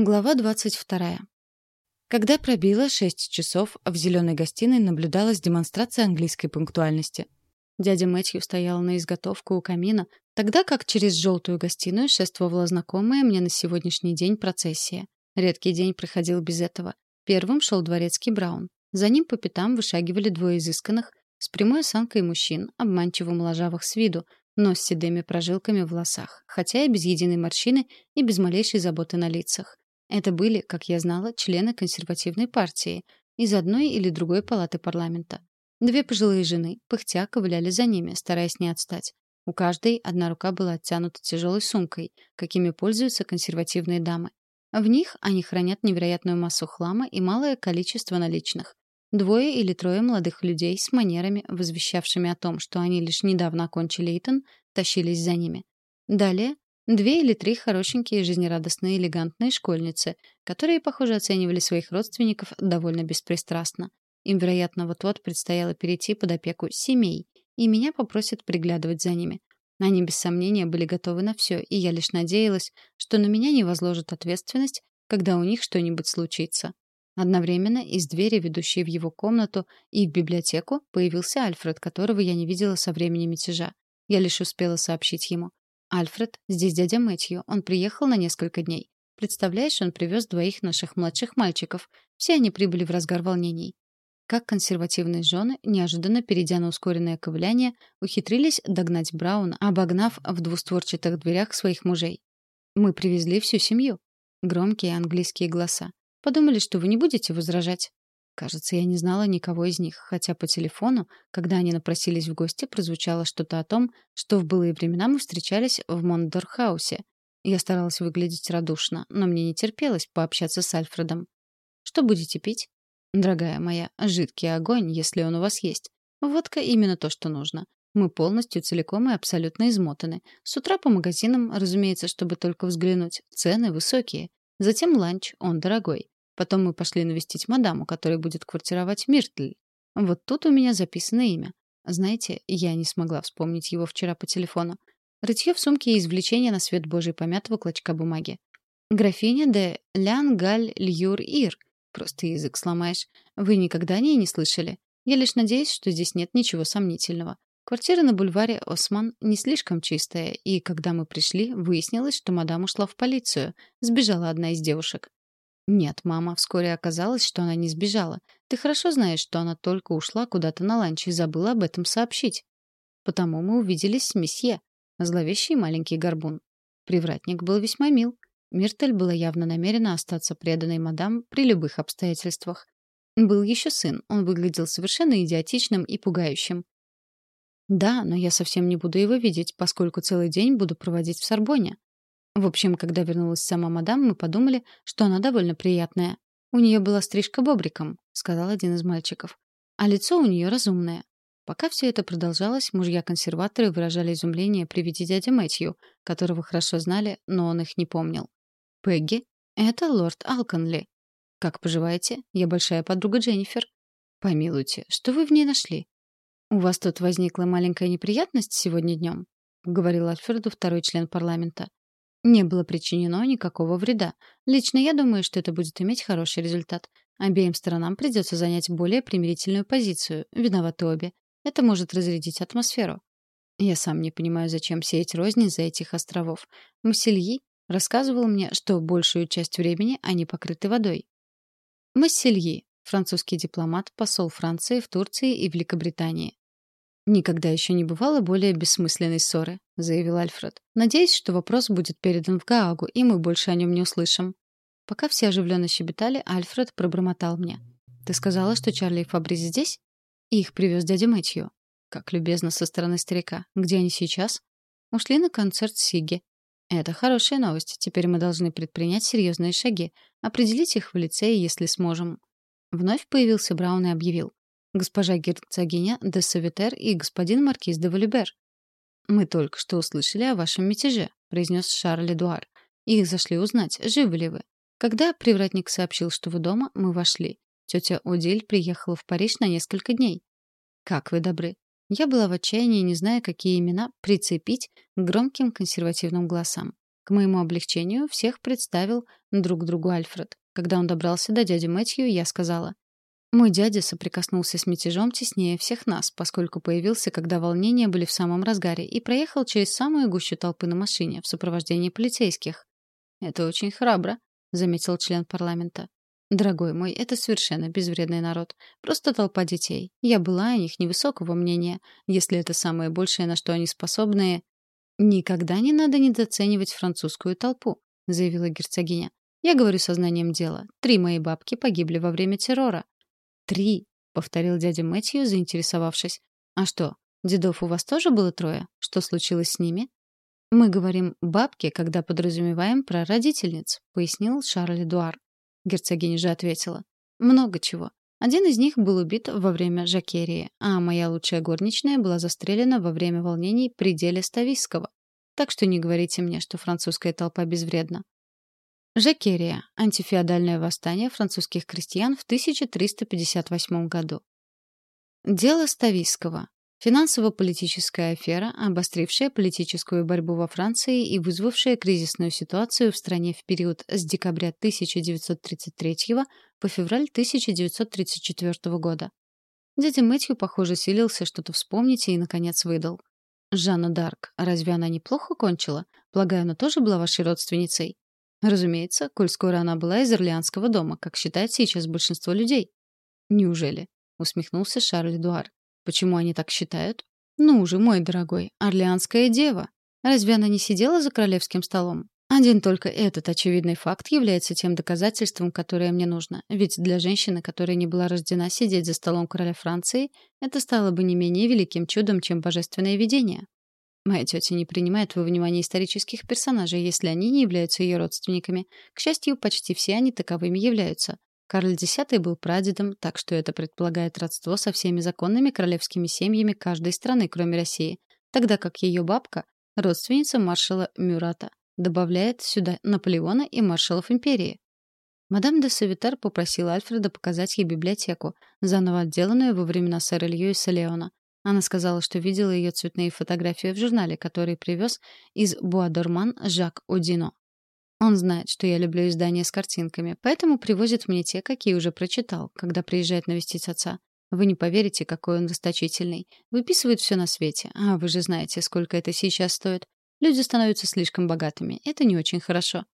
Глава 22. Когда пробило 6 часов, в зеленой гостиной наблюдалась демонстрация английской пунктуальности. Дядя Мэтью стоял на изготовку у камина, тогда как через желтую гостиную шествовала знакомая мне на сегодняшний день процессия. Редкий день проходил без этого. Первым шел дворецкий Браун. За ним по пятам вышагивали двое изысканных, с прямой осанкой мужчин, обманчиво моложавых с виду, но с седыми прожилками в волосах, хотя и без единой морщины и без малейшей заботы на лицах. Это были, как я знала, члены консервативной партии из одной или другой палаты парламента. Две пожилые жены, пыхтя, ковыляли за ними, стараясь не отстать. У каждой одна рука была оттянута тяжелой сумкой, какими пользуются консервативные дамы. В них они хранят невероятную массу хлама и малое количество наличных. Двое или трое молодых людей с манерами, возвещавшими о том, что они лишь недавно окончили Итон, тащились за ними. Далее две или три хорошенькие, жизнерадостные, элегантные школьницы, которые, похоже, оценивали своих родственников довольно беспристрастно. Им, вероятно, вот-вот предстояло перейти под опеку семей, и меня попросят приглядывать за ними. Они, без сомнения, были готовы на все, и я лишь надеялась, что на меня не возложат ответственность, когда у них что-нибудь случится. Одновременно из двери, ведущей в его комнату и в библиотеку, появился Альфред, которого я не видела со времени мятежа. Я лишь успела сообщить ему. «Альфред, здесь дядя Мэтью. Он приехал на несколько дней. Представляешь, он привез двоих наших младших мальчиков. Все они прибыли в разгар волнений. Как консервативные жены, неожиданно перейдя на ускоренное ковыляние, ухитрились догнать Брауна, обогнав в двустворчатых дверях своих мужей. «Мы привезли всю семью». Громкие английские голоса. Подумали, что вы не будете возражать. Кажется, я не знала никого из них, хотя по телефону, когда они напросились в гости, прозвучало что-то о том, что в былые времена мы встречались в Мондорхаусе. Я старалась выглядеть радушно, но мне не терпелось пообщаться с Альфредом. «Что будете пить?» «Дорогая моя, жидкий огонь, если он у вас есть. Водка именно то, что нужно. Мы полностью, целиком и абсолютно измотаны. С утра по магазинам, разумеется, чтобы только взглянуть. Цены высокие. Затем ланч, он дорогой. Потом мы пошли навестить мадаму, которая будет квартировать Миртль. Вот тут у меня записано имя. Знаете, я не смогла вспомнить его вчера по телефону. Рытье в сумке и извлечение на свет божий помятого клочка бумаги. Графиня де Лянгаль Льюр Ир. Просто язык сломаешь. Вы никогда о ней не слышали? Я лишь надеюсь, что здесь нет ничего сомнительного. Квартира на бульваре Осман не слишком чистая, и когда мы пришли, выяснилось, что мадам ушла в полицию. Сбежала одна из девушек. Нет, мама, вскоре оказалось, что она не сбежала. Ты хорошо знаешь, что она только ушла куда-то на ланч и забыла об этом сообщить. Потому мы увиделись с месье, зловещий маленький горбун. Привратник был весьма мил. Миртель была явно намерена остаться преданной мадам при любых обстоятельствах. Был еще сын, он выглядел совершенно идиотичным и пугающим. Да, но я совсем не буду его видеть, поскольку целый день буду проводить в Сорбоне. В общем, когда вернулась сама мадам, мы подумали, что она довольно приятная. У нее была стрижка бобриком, сказал один из мальчиков. А лицо у нее разумное. Пока все это продолжалось, мужья-консерваторы выражали изумление при виде дяди Мэтью, которого хорошо знали, но он их не помнил. «Пегги, это лорд Алконли. Как поживаете? Я большая подруга Дженнифер. Помилуйте, что вы в ней нашли? «У вас тут возникла маленькая неприятность сегодня днем?» — говорил Альфреду второй член парламента. «Не было причинено никакого вреда. Лично я думаю, что это будет иметь хороший результат. Обеим сторонам придется занять более примирительную позицию. Виноваты обе. Это может разрядить атмосферу. Я сам не понимаю, зачем сеять розни за этих островов. Массельи рассказывал мне, что большую часть времени они покрыты водой. Массельи — французский дипломат, посол Франции в Турции и Великобритании. «Никогда еще не бывало более бессмысленной ссоры», — заявил Альфред. «Надеюсь, что вопрос будет передан в Гаагу, и мы больше о нем не услышим». Пока все оживленно щебетали, Альфред пробормотал мне. «Ты сказала, что Чарли и Фабрис здесь?» И их привез дядя Мэтью. Как любезно со стороны старика. Где они сейчас? Ушли на концерт Сиги. Это хорошая новость. Теперь мы должны предпринять серьезные шаги. Определить их в лицее, если сможем. Вновь появился Браун и объявил госпожа герцогиня де Савитер и господин маркиз де Валюбер. «Мы только что услышали о вашем мятеже», — произнес Шарль Эдуар. «Их зашли узнать, живы ли вы. Когда привратник сообщил, что вы дома, мы вошли. Тетя Одиль приехала в Париж на несколько дней. Как вы добры. Я была в отчаянии, не зная, какие имена прицепить к громким консервативным голосам. К моему облегчению всех представил друг другу Альфред. Когда он добрался до дяди Мэтью, я сказала. Мой дядя соприкоснулся с мятежом теснее всех нас, поскольку появился, когда волнения были в самом разгаре, и проехал через самую гущу толпы на машине в сопровождении полицейских. «Это очень храбро», — заметил член парламента. «Дорогой мой, это совершенно безвредный народ. Просто толпа детей. Я была о них невысокого мнения. Если это самое большее, на что они способны, «Никогда не надо недооценивать французскую толпу», — заявила герцогиня. «Я говорю сознанием дела. Три мои бабки погибли во время террора». «Три», — повторил дядя Мэтью, заинтересовавшись. «А что, дедов у вас тоже было трое? Что случилось с ними?» «Мы говорим «бабки», когда подразумеваем про родительниц», — пояснил Шарль Эдуар. Герцогиня же ответила. «Много чего. Один из них был убит во время Жакерии, а моя лучшая горничная была застрелена во время волнений при деле Ставийского. Так что не говорите мне, что французская толпа безвредна. Жакерия — антифеодальное восстание французских крестьян в 1358 году. Дело Ставийского. Финансово-политическая афера, обострившая политическую борьбу во Франции и вызвавшая кризисную ситуацию в стране в период с декабря 1933 по февраль 1934 года. Дядя Мэтью, похоже, силился что-то вспомнить и, наконец, выдал. «Жанна Дарк, разве она неплохо кончила? Полагаю, она тоже была вашей родственницей?» «Разумеется, коль скоро она была из Орлеанского дома, как считает сейчас большинство людей». «Неужели?» — усмехнулся Шарль Эдуар. Почему они так считают? Ну же, мой дорогой, Орлеанская дева. Разве она не сидела за королевским столом? Один только этот очевидный факт является тем доказательством, которое мне нужно. Ведь для женщины, которая не была рождена сидеть за столом короля Франции, это стало бы не менее великим чудом, чем божественное видение. Моя тетя не принимает во внимание исторических персонажей, если они не являются ее родственниками. К счастью, почти все они таковыми являются. Карль X был прадедом, так что это предполагает родство со всеми законными королевскими семьями каждой страны, кроме России, тогда как ее бабка — родственница маршала Мюрата, добавляет сюда Наполеона и маршалов империи. Мадам де Савитар попросила Альфреда показать ей библиотеку, заново отделанную во времена сэра Льюиса Леона. Она сказала, что видела ее цветные фотографии в журнале, который привез из Буадорман Жак Одино. Он знает, что я люблю издания с картинками, поэтому привозит мне те, какие уже прочитал, когда приезжает навестить отца. Вы не поверите, какой он расточительный. Выписывает все на свете. А вы же знаете, сколько это сейчас стоит. Люди становятся слишком богатыми. Это не очень хорошо.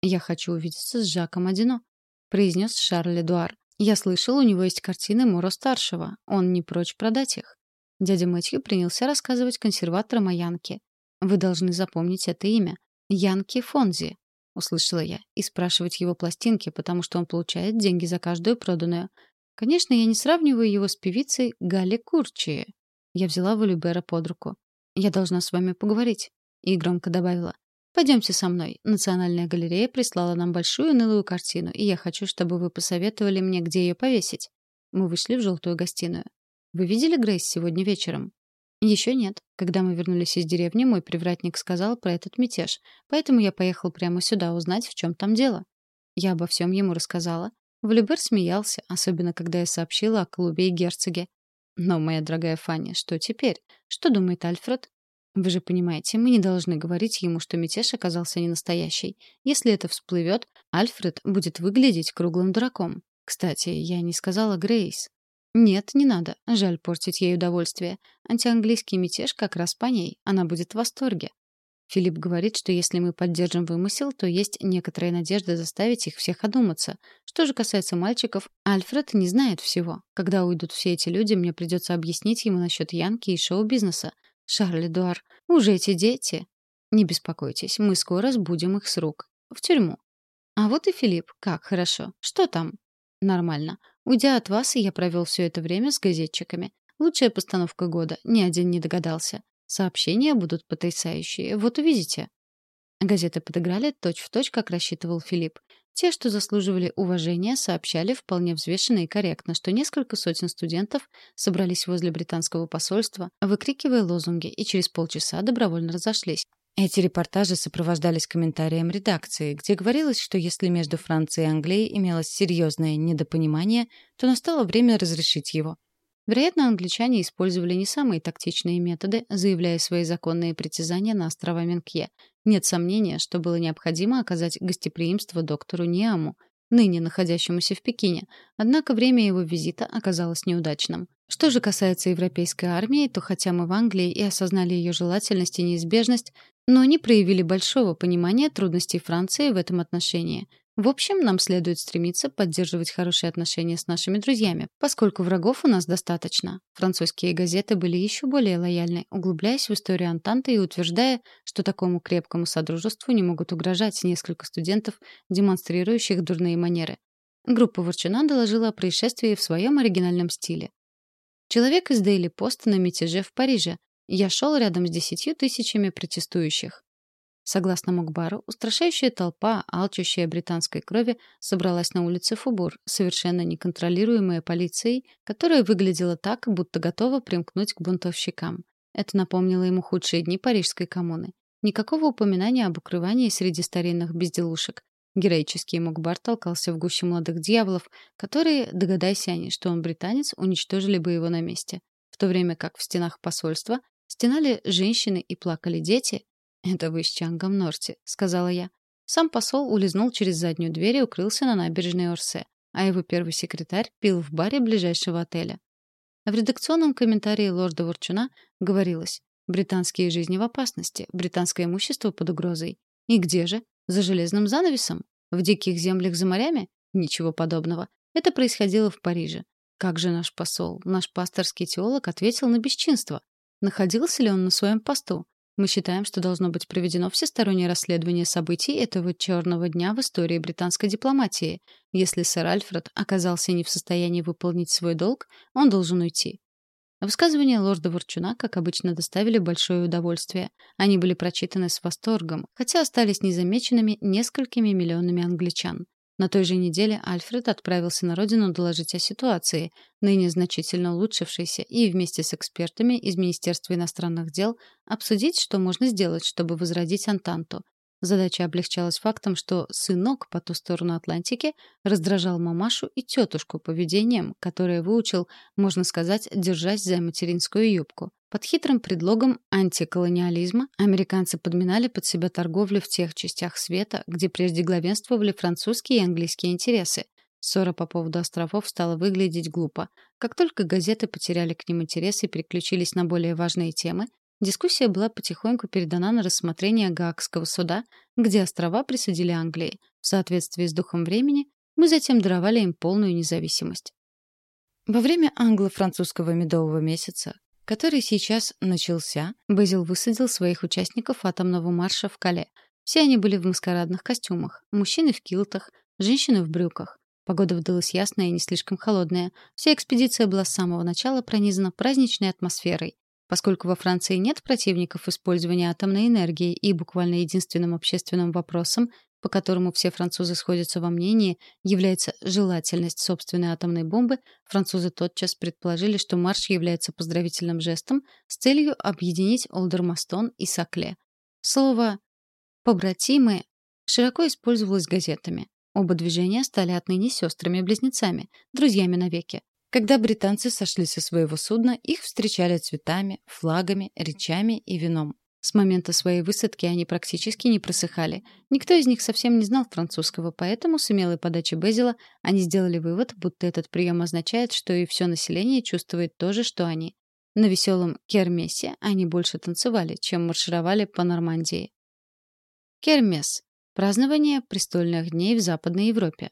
Я хочу увидеться с Жаком Одино, произнес Шарль Эдуар. Я слышал, у него есть картины Моро-старшего. Он не прочь продать их. Дядя Мэтью принялся рассказывать консерваторам о Янке. Вы должны запомнить это имя. Янки Фонзи. — услышала я, — и спрашивать его пластинки, потому что он получает деньги за каждую проданную. Конечно, я не сравниваю его с певицей Галли Курчи. Я взяла Валюбера под руку. «Я должна с вами поговорить», — и громко добавила. «Пойдемте со мной. Национальная галерея прислала нам большую унылую картину, и я хочу, чтобы вы посоветовали мне, где ее повесить». Мы вышли в желтую гостиную. «Вы видели Грейс сегодня вечером?» Еще нет. Когда мы вернулись из деревни, мой привратник сказал про этот мятеж, поэтому я поехал прямо сюда узнать, в чем там дело. Я обо всем ему рассказала. Валюбер смеялся, особенно когда я сообщила о клубе и герцоге. Но, моя дорогая Фанни, что теперь? Что думает Альфред? Вы же понимаете, мы не должны говорить ему, что мятеж оказался не настоящий. Если это всплывет, Альфред будет выглядеть круглым дураком. Кстати, я не сказала Грейс. Нет, не надо. Жаль портить ей удовольствие. Антианглийский мятеж как раз по ней. Она будет в восторге. Филипп говорит, что если мы поддержим вымысел, то есть некоторая надежда заставить их всех одуматься. Что же касается мальчиков, Альфред не знает всего. Когда уйдут все эти люди, мне придется объяснить ему насчет Янки и шоу-бизнеса. Шарль Эдуар, уже эти дети. Не беспокойтесь, мы скоро сбудем их с рук. В тюрьму. А вот и Филипп. Как хорошо. Что там? Нормально. Уйдя от вас, я провел все это время с газетчиками. Лучшая постановка года. Ни один не догадался. Сообщения будут потрясающие. Вот увидите. Газеты подыграли точь-в-точь, точь, как рассчитывал Филипп. Те, что заслуживали уважения, сообщали вполне взвешенно и корректно, что несколько сотен студентов собрались возле британского посольства, выкрикивая лозунги, и через полчаса добровольно разошлись. Эти репортажи сопровождались комментарием редакции, где говорилось, что если между Францией и Англией имелось серьезное недопонимание, то настало время разрешить его. Вероятно, англичане использовали не самые тактичные методы, заявляя свои законные притязания на острова Менкье. Нет сомнения, что было необходимо оказать гостеприимство доктору Ниаму, ныне находящемуся в Пекине, однако время его визита оказалось неудачным. Что же касается европейской армии, то хотя мы в Англии и осознали ее желательность и неизбежность, но не проявили большого понимания трудностей Франции в этом отношении — в общем, нам следует стремиться поддерживать хорошие отношения с нашими друзьями, поскольку врагов у нас достаточно. Французские газеты были еще более лояльны, углубляясь в историю Антанты и утверждая, что такому крепкому содружеству не могут угрожать несколько студентов, демонстрирующих дурные манеры. Группа Ворчуна доложила о происшествии в своем оригинальном стиле. Человек из Daily Post на мятеже в Париже. Я шел рядом с десятью тысячами протестующих. Согласно Мукбару, устрашающая толпа, алчущая британской крови, собралась на улице Фубур, совершенно неконтролируемая полицией, которая выглядела так, будто готова примкнуть к бунтовщикам. Это напомнило ему худшие дни парижской коммуны. Никакого упоминания об укрывании среди старинных безделушек. Героический Мукбар толкался в гуще молодых дьяволов, которые, догадайся они, что он британец, уничтожили бы его на месте. В то время как в стенах посольства стенали женщины и плакали дети, «Это вы с Чангом Норти», — сказала я. Сам посол улизнул через заднюю дверь и укрылся на набережной Орсе, а его первый секретарь пил в баре ближайшего отеля. В редакционном комментарии лорда Ворчуна говорилось «Британские жизни в опасности, британское имущество под угрозой». И где же? За железным занавесом? В диких землях за морями? Ничего подобного. Это происходило в Париже. Как же наш посол, наш пасторский теолог ответил на бесчинство? Находился ли он на своем посту? Мы считаем, что должно быть проведено всестороннее расследование событий этого черного дня в истории британской дипломатии. Если сэр Альфред оказался не в состоянии выполнить свой долг, он должен уйти. Высказывания лорда Ворчуна, как обычно, доставили большое удовольствие. Они были прочитаны с восторгом, хотя остались незамеченными несколькими миллионами англичан. На той же неделе Альфред отправился на родину доложить о ситуации, ныне значительно улучшившейся, и вместе с экспертами из Министерства иностранных дел обсудить, что можно сделать, чтобы возродить Антанту. Задача облегчалась фактом, что сынок по ту сторону Атлантики раздражал мамашу и тетушку поведением, которое выучил, можно сказать, держась за материнскую юбку. Под хитрым предлогом антиколониализма американцы подминали под себя торговлю в тех частях света, где прежде главенствовали французские и английские интересы. Ссора по поводу островов стала выглядеть глупо. Как только газеты потеряли к ним интерес и переключились на более важные темы, Дискуссия была потихоньку передана на рассмотрение Гаагского суда, где острова присудили Англии. В соответствии с духом времени мы затем даровали им полную независимость. Во время англо-французского медового месяца, который сейчас начался, Безил высадил своих участников атомного марша в Кале. Все они были в маскарадных костюмах, мужчины в килтах, женщины в брюках. Погода выдалась ясная и не слишком холодная. Вся экспедиция была с самого начала пронизана праздничной атмосферой. Поскольку во Франции нет противников использования атомной энергии и буквально единственным общественным вопросом, по которому все французы сходятся во мнении, является желательность собственной атомной бомбы, французы тотчас предположили, что марш является поздравительным жестом с целью объединить Олдермастон и Сакле. Слово «побратимы» широко использовалось газетами. Оба движения стали отныне сестрами-близнецами, друзьями навеки. Когда британцы сошли со своего судна, их встречали цветами, флагами, речами и вином. С момента своей высадки они практически не просыхали. Никто из них совсем не знал французского, поэтому с умелой подачи Безила они сделали вывод, будто этот прием означает, что и все население чувствует то же, что они. На веселом Кермесе они больше танцевали, чем маршировали по Нормандии. Кермес — празднование престольных дней в Западной Европе.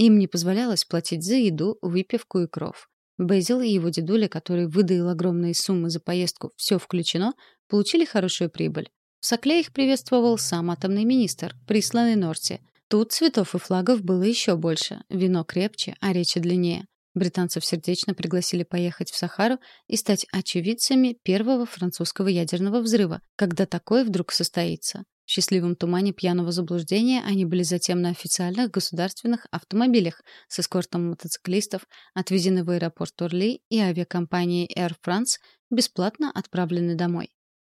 Им не позволялось платить за еду, выпивку и кров. Безил и его дедуля, который выдаил огромные суммы за поездку «все включено», получили хорошую прибыль. В Сокле их приветствовал сам атомный министр, присланный Норти. Тут цветов и флагов было еще больше, вино крепче, а речи длиннее. Британцев сердечно пригласили поехать в Сахару и стать очевидцами первого французского ядерного взрыва, когда такое вдруг состоится. В счастливом тумане пьяного заблуждения они были затем на официальных государственных автомобилях с эскортом мотоциклистов, отвезены в аэропорт Орли и авиакомпанией Air France, бесплатно отправлены домой.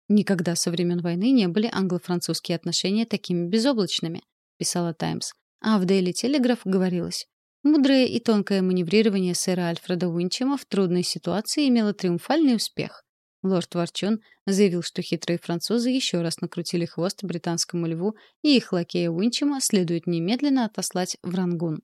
Никогда со времен войны не были англо-французские отношения такими безоблачными, писала Таймс. А в Daily Telegraph говорилось: Мудрое и тонкое маневрирование сэра Альфреда Уинчема в трудной ситуации имело триумфальный успех. Лорд Ворчун заявил, что хитрые французы еще раз накрутили хвост британскому льву, и их лакея Уинчема следует немедленно отослать в Рангун.